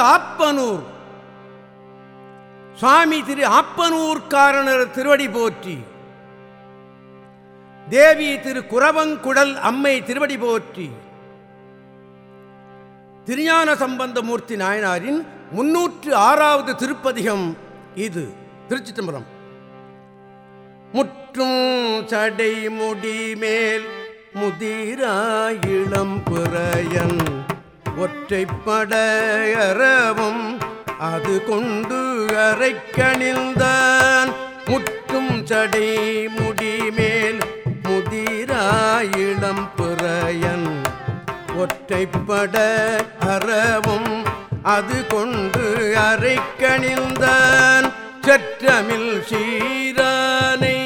ஆப்பனூர் சுவாமி திரு ஆப்பனூர்காரணர் திருவடி போற்றி. தேவி திரு குரவங்குடல் அம்மை திருவடி போற்றி. திருஞான சம்பந்தமூர்த்தி நாயனாரின் முன்னூற்று ஆறாவது திருப்பதிகம் இது திருச்சி தம்பரம் முற்றும் சடை முடி மேல் முதிராயிளம் புறையன் ஒற்றைப்படையறவும் அது கொண்டு அரைக்கணில்தான் முற்றும் சடை முடிமேல் முதிராயிடம் பிறையன். புறையன் ஒற்றைப்பட அறவும் அது கொண்டு அரைக்கணில்தான் சற்றமில் சீரானை.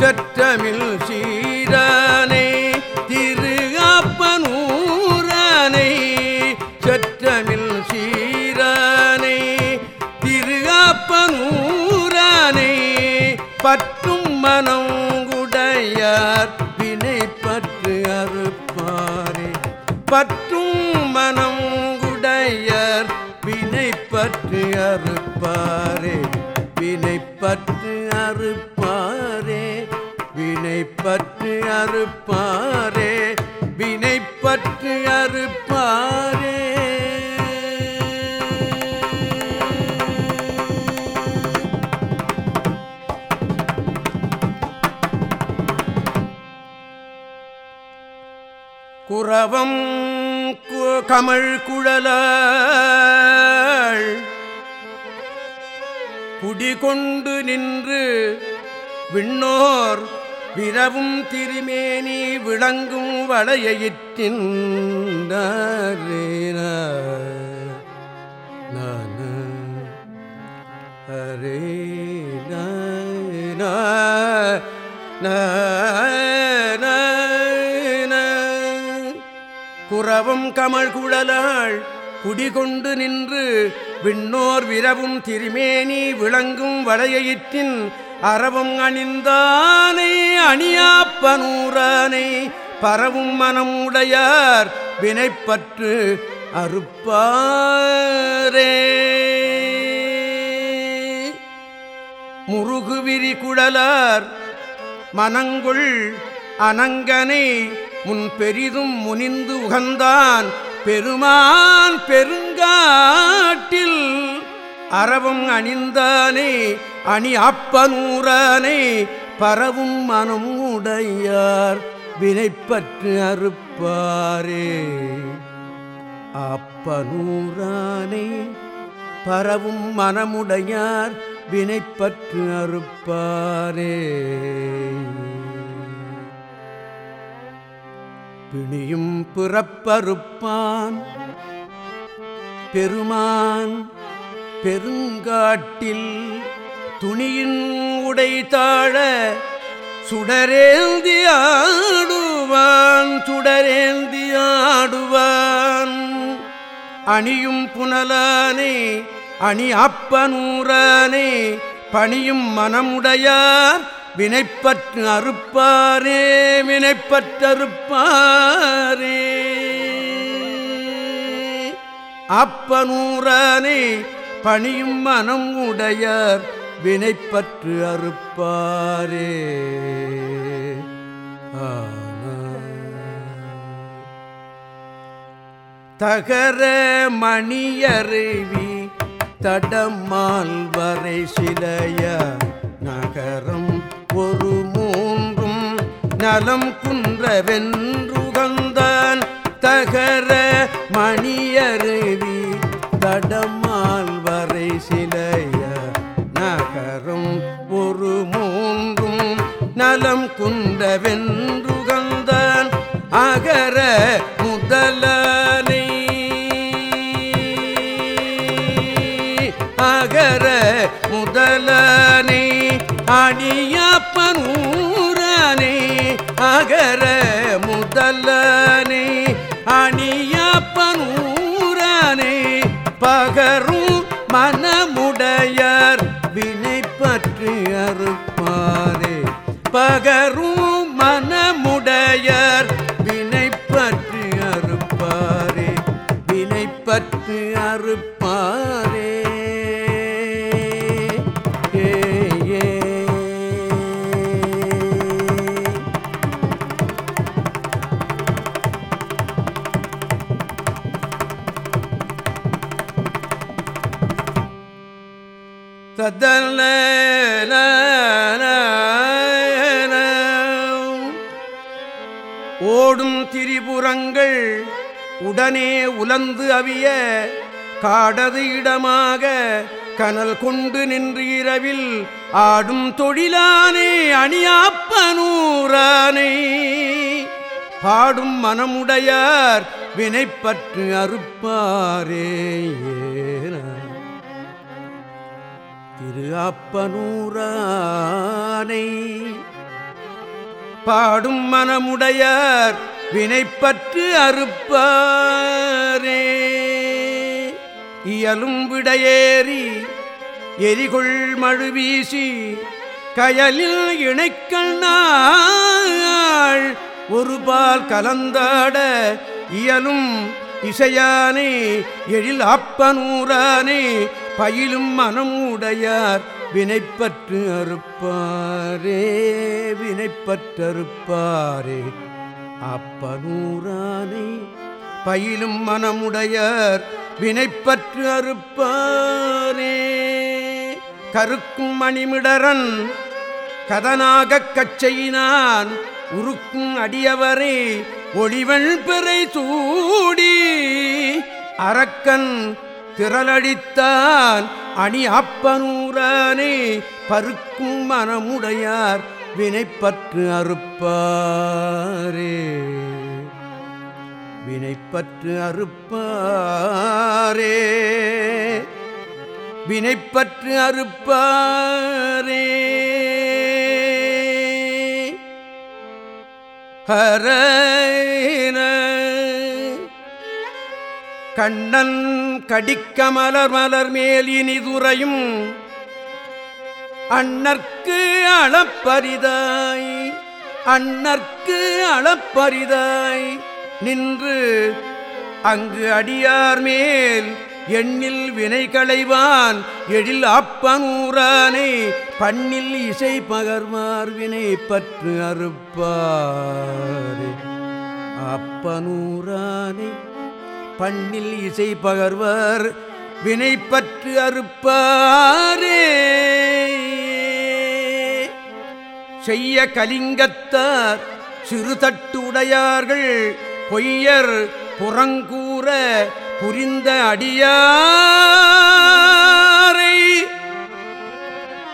சற்றமில் சீ பற்றும் மனங்குடையார் வினை பற்று அறுப்பாரே. பற்றும் மனங்குடையார் வினை பற்று அறுப்பாரே. வினை பற்று அறுப்பாரே வினை பற்று அறுப்பாரே. வினை பற்று அறுப்பாரே. குரவம் கு- கமழ் குழலாள். குடிகொண்டு நின்று விண்ணோர் விரவும் திருமேனி விளங்கும் வளையிற்றின் அரே நான். குரவம் கமழ் குழலாள். குடிகொண்டு நின்று விண்ணோர் விரவும் திருமேனி விளங்கும் வளையயிற்றின் அறவும் அணிந்தானை அணியாப்பனூரானை பரவும் மனம் உடையார் வினைப்பற்று அறுப்பாரே. முருகுவிரி குழலார் மனங்குள் அனங்கனை முன் பெரிதும் முனிந்து உகந்தான் பெருமான் பெருங்காட்டில். அறவும் அணிந்தானே அணி அப்பனூரானே பரவும் மனம் உடையார் வினைப்பற்று அறுப்பாரே. அப்பனூரானே பரவும் மனமுடையார் வினைப்பற்று அறுப்பாரே. பிணியும் பிறப்பறுப்பான். பெருமான் பெருங்காட்டில் துணியின் உடை தாழ சுடரேந்தி ஆடுவான் சுடரேந்தி ஆடுவான். அணியும் புனலானே அணி அப்பனூரானே பணியும் மனமுடையார் வினைப்பற்று அறுப்பாரே வினைப்பற்றறுப்பாரே அப்பனூரானே பணியும் மனம் உடையார் வினைப்பற்று அறுப்பாரே. தகர மணியருவி தடமால் வரை சிலைய நகரம் நலம் குன்றவென்றுகந்தான் தகர மணியருவி தடமால் வரை சிலைய நகரும் ஒரு மூன்றும் நலம் குன்றவென்றுகந்தான் அகர முதலனை. அகர முதலனை அணியப்பனூரனே அகர முதலனே அணியப்பனூரனே பகரும் மனமுடையர் வினை பற்றி அறுப்பாரே. பகர் புறங்கள் உடனே உலந்து அவிய காடது இடமாக கனல் கொண்டு நின்று இரவில் ஆடும் தொழிலானே அணியாப்பனூரானே. பாடும் மனமுடையார் வினைப்பற்று அறுப்பாரே திரு அப்பனூரானை பாடும் மனமுடையார் வினைப்பற்று அறுப்பாரே. இயலும் விடையேறி எரிகொள் மழு வீசி கயலில் இணைக்கண்ணாள் ஒரு பால் கலந்தாட இயலும் இசையானே. எழில் அப்பனூரானே பயிலும் மனம் உடையார் வினைப்பற்று அறுப்பாரே. வினைப்பற்றறுப்பாரே. அப்பனூரானை பயிலும் மனமுடையர் வினைப்பற்று அறுப்பாரே. கருக்கும் மணிமிடரன் கதனாகக் கச்சையினான் உருக்கும் அடியவரே ஒளிவள் பிறை சூடி. அரக்கன் திரளடித்தான் அணி அப்பனூரானே பருக்கும் மனமுடையார் வினைப்பற்று அறுப்பாரே. வினைப்பற்று அறுப்பாரே. வினைப்பற்று அறுப்பாரே. ஹர கண்ணன் கடிக்கமலர் மலர் மலர் மேல் இனிதுரையும் அண்ணற்கு அளப்பரிதாய் அண்ணற்கு அளப்பரிதாய். நின்று அங்கு அடியார் மேல் எண்ணில் வினை களைவான் எழில் அப்பனூரானை பண்ணில் இசை பகர்வார் வினை பற்று அறுப்பாரே. அப்பனூரானை பண்ணில் இசை பகர்வர் வினை பற்று அறுப்பாரே. செய்ய கலிங்கத்தார் சிறுதட்டுடையார்கள். உடையார்கள் பொய்யர் புறங்கூற புரிந்த அடியாரை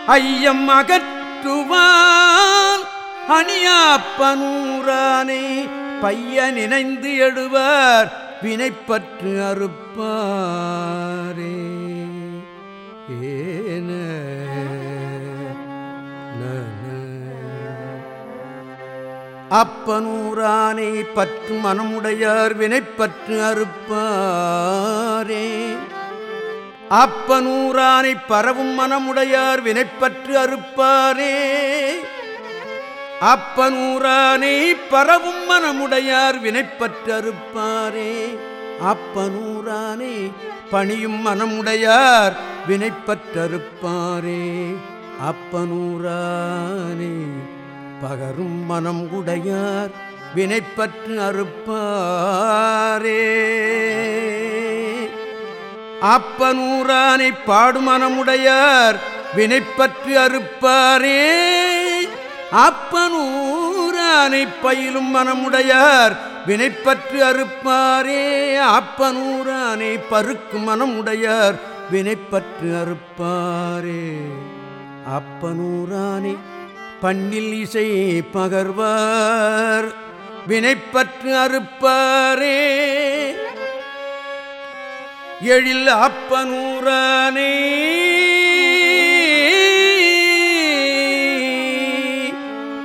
ஐயம் அகற்றுவான் அணியாப்பனூரானை பைய நினைந்து எழுவார். வினைப்பற்று அறுப்பாரே. ஏ அப்பனூரானை பற்று மனமுடையார் வினைப்பற்று அறுப்பாரே. அப்பனூரானை பரவும் மனமுடையார் வினைப்பற்று அறுப்பாரே. அப்பனூரானை பரவும் மனமுடையார் வினைப்பற்று அறுப்பாரே. அப்பனூரானை பணியும் மனமுடையார் வினைப்பற்றறுப்பாரே அப்பனூரானே பகரும் மனம் உடையார் வினைப்பற்று அறுப்பாரே. அப்பனூரானை பாடும் மனமுடையார் வினைப்பற்று அறுப்பாரே. அப்பனூரானை பயிலும் மனமுடையார் வினைப்பற்று அறுப்பாரே. அப்பனூரானை பருக்கும் மனமுடையார் வினைப்பற்று அறுப்பாரே. அப்பனூரானை பண்ணில் இசை பகர்வார் வினைப்பற்று அறுப்பாரே. எழில் அப்பனூரானே.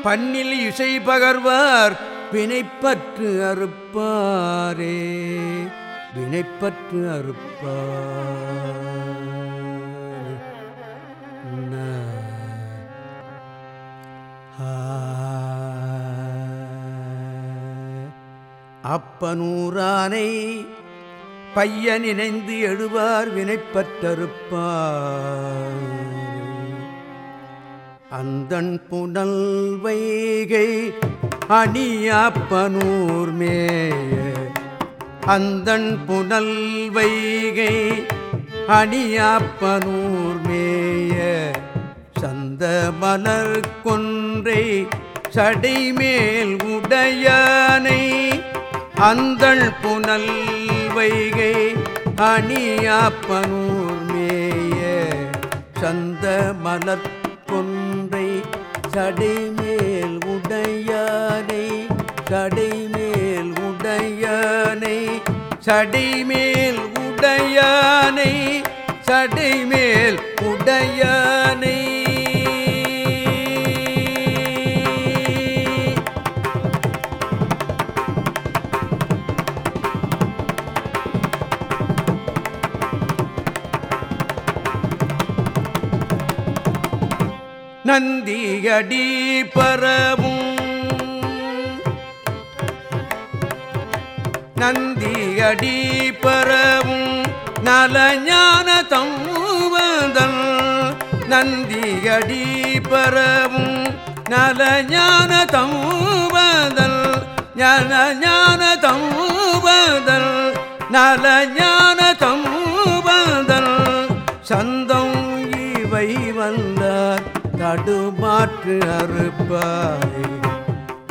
பண்ணில் இசை பகர்வார் வினைப்பற்று அறுப்பாரே. வினைப்பற்று அறுப்பார். அப்பனூரானை பையன் இணைந்து எழுவார் வினைப்பற்றறுப்பார். அந்தன் புனல் வைகை அணியாப்பனூர் மேய அந்தன் புனல் வைகை அணியாப்பனூர் மேய சந்த மலர் கொன்றை சடைமேல் உடையானை அந்தள் புனல் வைகை அணியாப்பனூர் மேய சந்த மலற்கொன்றை சடைமேல் உடையானை சடைமேல் உடையானை சடைமேல் உடையானை சடைமேல் உடையானை கந்தியடி பரவும். நந்தியடி பரவும். நலஞான தம்முவதல் நந்தியடி பரவும். நலஞான தம்முவதல் ஞான ஞான தம்முவதல் நலஞான தம்முவதல் சந்த தடுமாற்று அறுப்பாய்.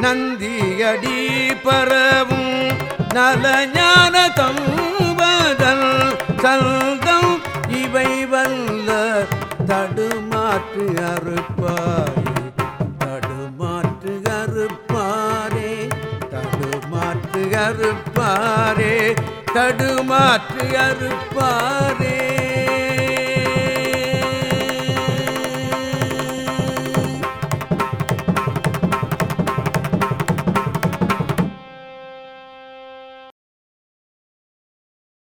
நந்தியடி பரவும் நலஞான தம்பதல் சந்தம் இவை வல்ல தடுமாற்று அறுப்பாய். தடுமாற்று அறுப்பாரே தடுமாற்று அறுப்பாரே தடுமாற்று அறுப்பாரே.